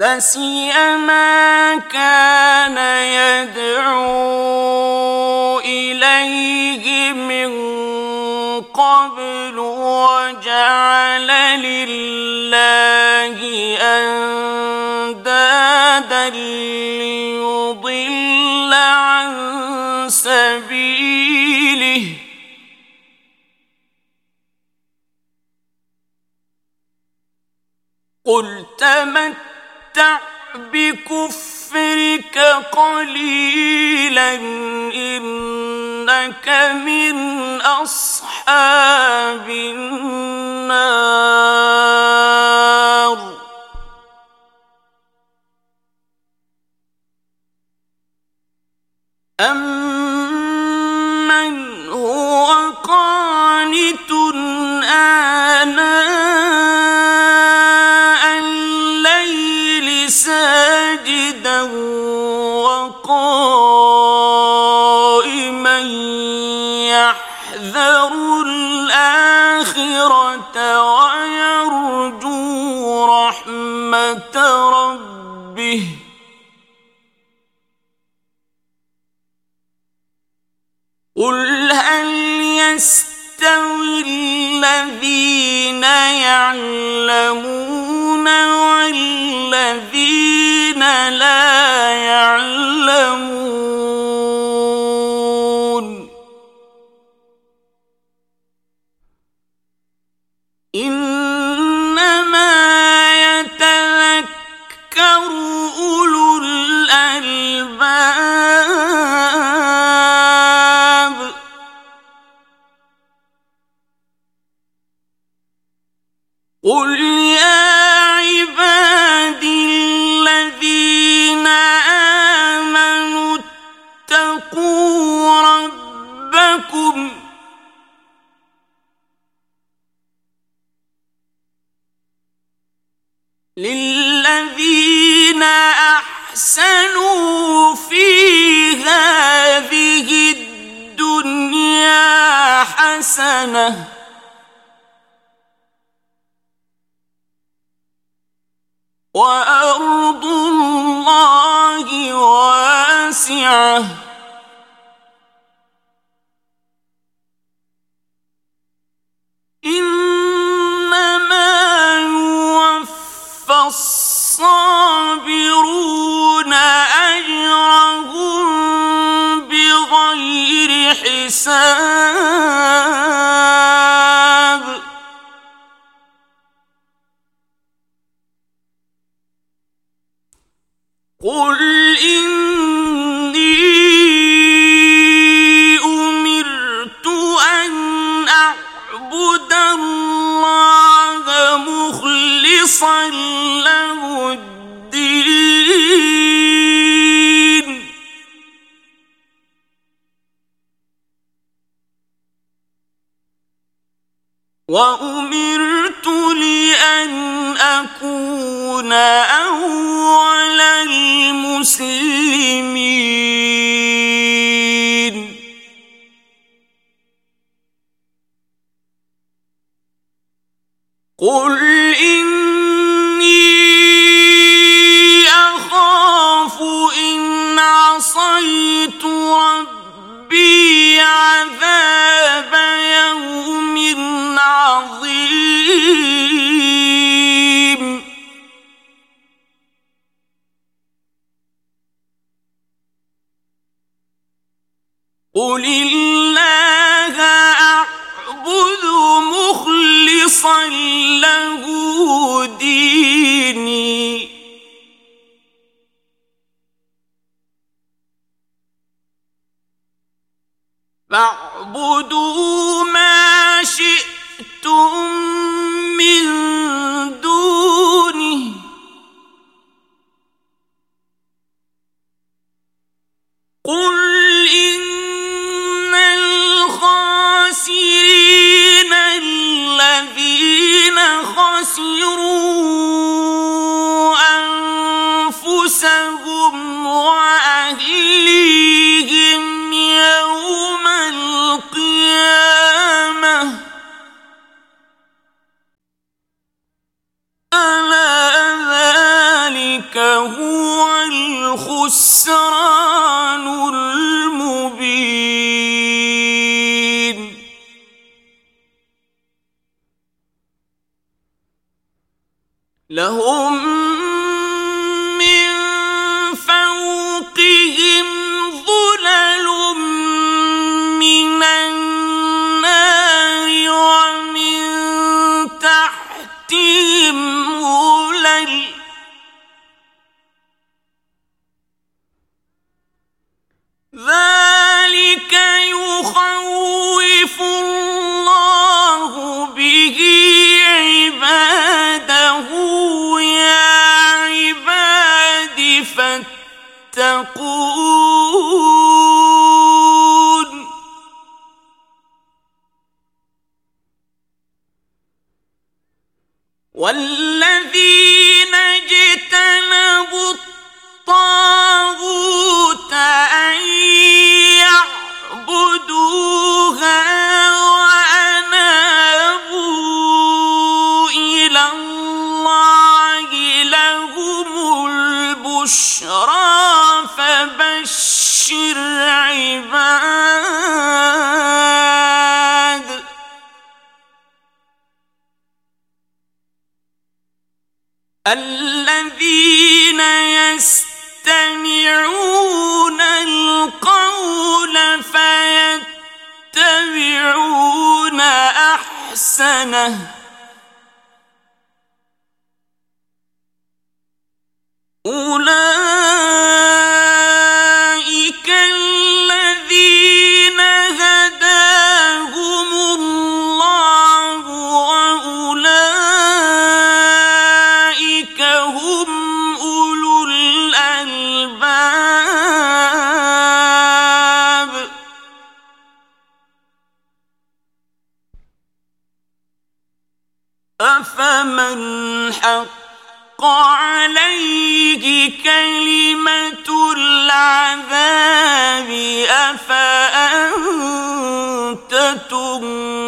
نسي ما كان يدعو إليه من قبل وجعل لله أندادا ليضل عن سبيله. قل تمت بكفرك قليلا إنك من أصحاب النار أم يحذر الآخرة ويرجو رحمة ربه. قل هل يستوي الذين يعلمون والذين لا يعلمون للذين أحسنوا في هذه الدنيا حسنة. وأرض الله واسعة. إن الصابرون أجرهم بغير حساب. قل إن وأمرت لأن أكون أول المسلمين. قل إني أخاف إن عصيت ربي عذاب قل الله أعبد مخلصا له ديني. فاعبدوا ما شئتم خسروا أنفسهم وأهليهم يوم القيامة. ألا ذلك هو الخسران. والذي الذين يستمعون القول فيتبعون أحسنه أولئك هم أولو الألباب. أفمن حق عليه كلمة العذاب؟ أفأنت تنظر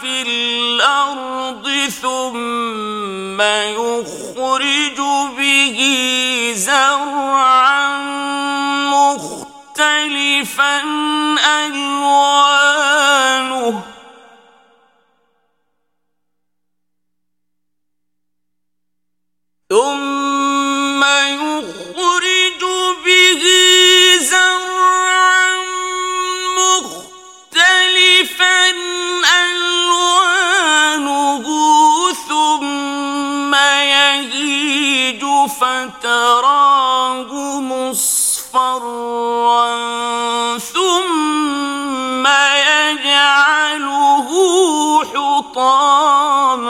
في الأرض ثم يخرج به زرعا مختلفا ألوانه تراه مصفرا ثم يجعله حطاما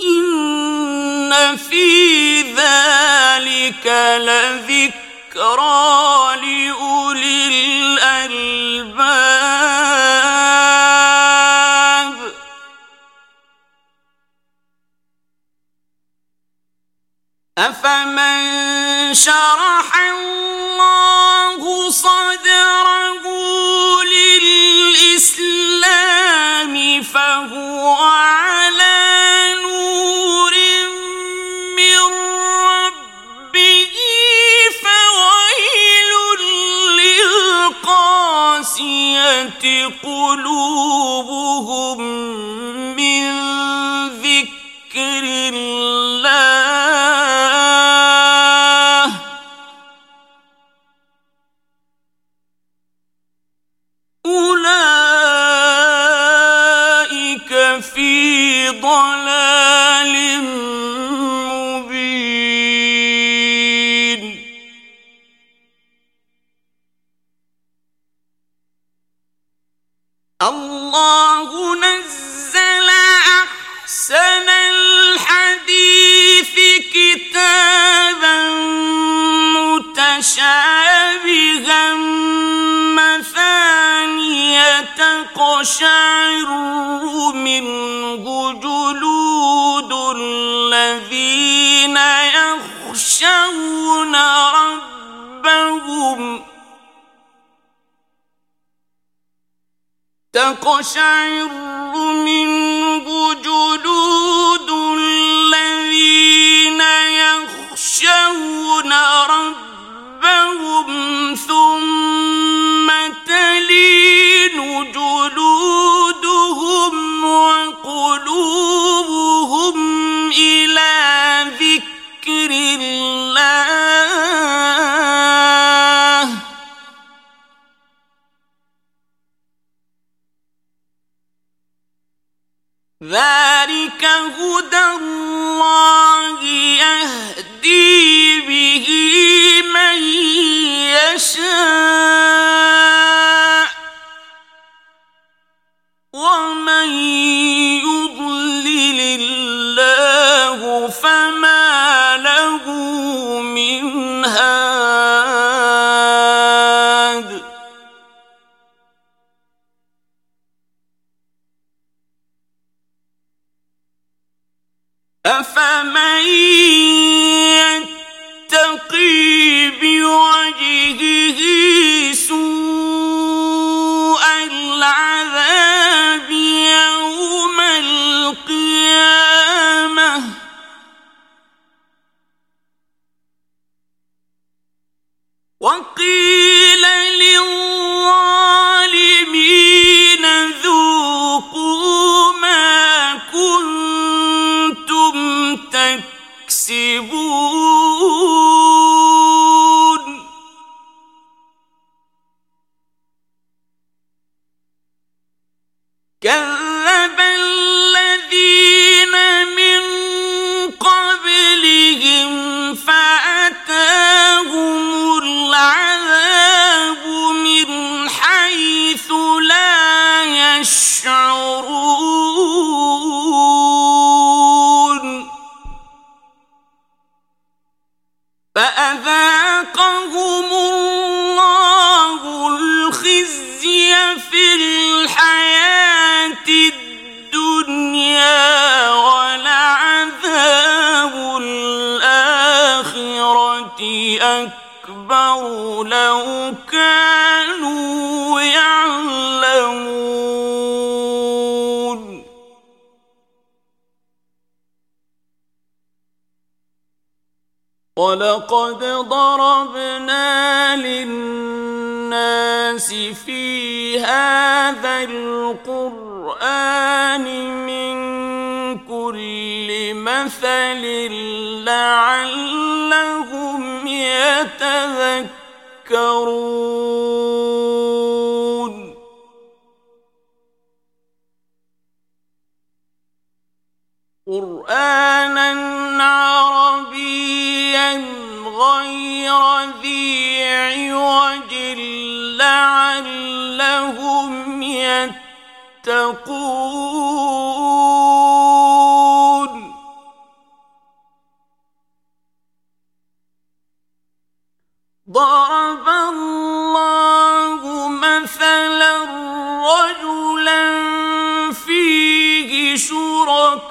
إن في ذلك لذكرى لأولي الألباب أفمن شرح الله صدره للإسلام قال منه جلود الذين يخشون ربهم ثم تلين جلودهم وقلوبهم إلى ذكر الله أفمن يتقي بوجهه سوء العذاب يوم القيامة؟ وقيل حيث لا يشعرون وَلَقَدْ ضَرَبْنَا لِلنَّاسِ فِي هَذَا الْقُرْآنِ مِنْ كُلِّ مَثَلٍ لَعَلَّهُمْ يَتَذَكَّرُونَ قرآنا عربيا غير ذي عوج لعلهم يتقون. ضرب الله مثلا رجلا فيه شرك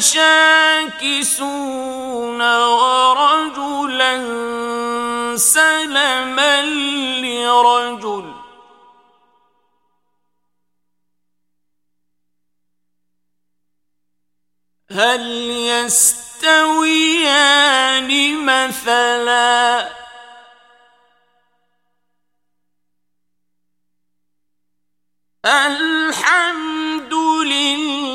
شاكسون ورجلا سلما لرجل. هل يستويان مثلا؟ الحمد لله.